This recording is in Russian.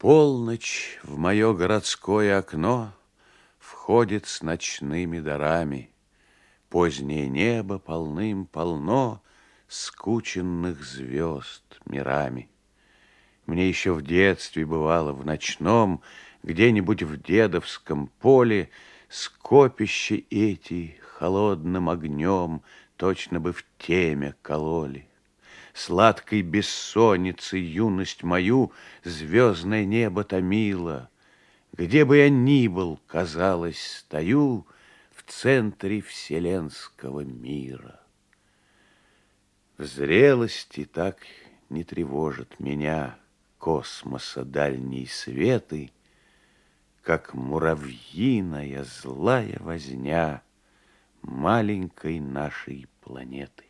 Полночь в мое городское окно Входит с ночными дарами. Позднее небо полным-полно Скученных звезд мирами. Мне еще в детстве бывало в ночном, Где-нибудь в дедовском поле Скопище эти холодным огнем Точно бы в теме кололи. Сладкой бессонницей юность мою Звездное небо томило. Где бы я ни был, казалось, стою В центре вселенского мира. В зрелости так не тревожит меня Космоса дальние светы, Как муравьиная злая возня Маленькой нашей планеты.